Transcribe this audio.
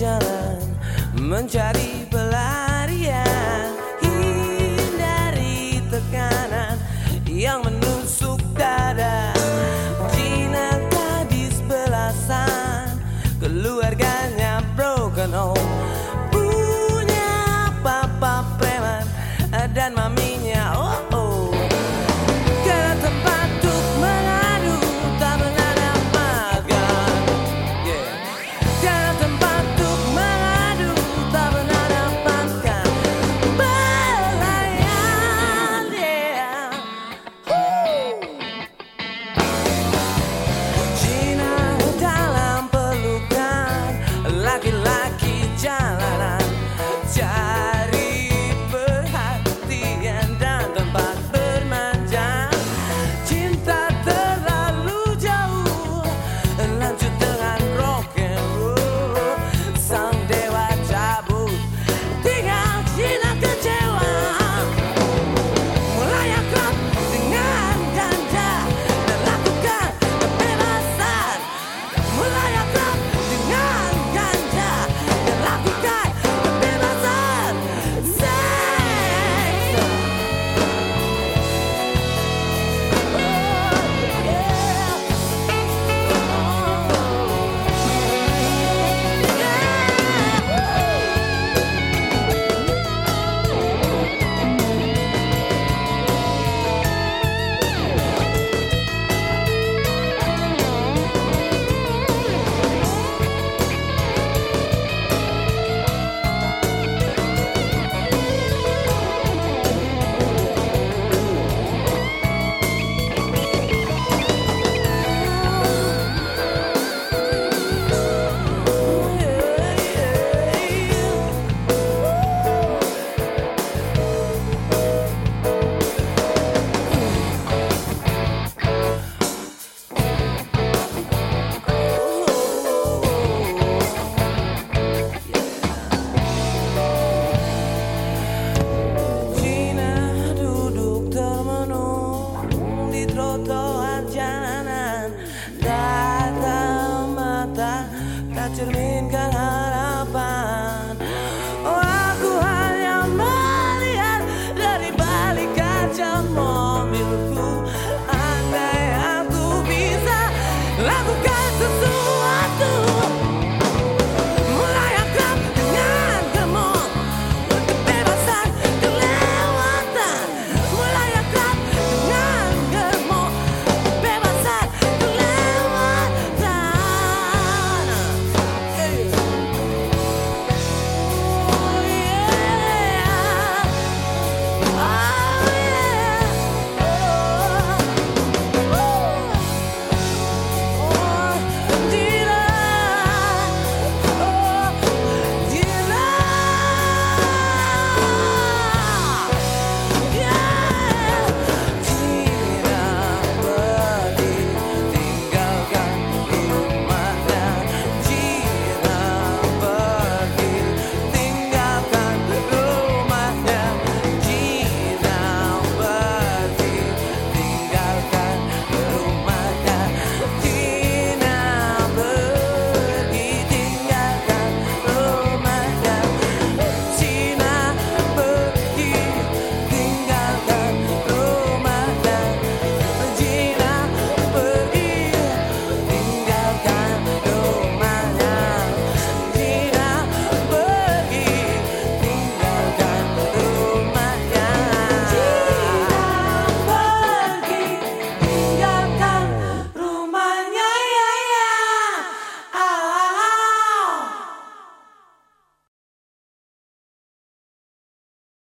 jalan mencari pelarian hindari tekanan yang menusuk dada. Cina gadis belasan keluarganya broken home. Punya papa preman dan maminya Belaki jalanan tak cerminkan harapan. Oh aku hanya melihat dari balik kaca mobilku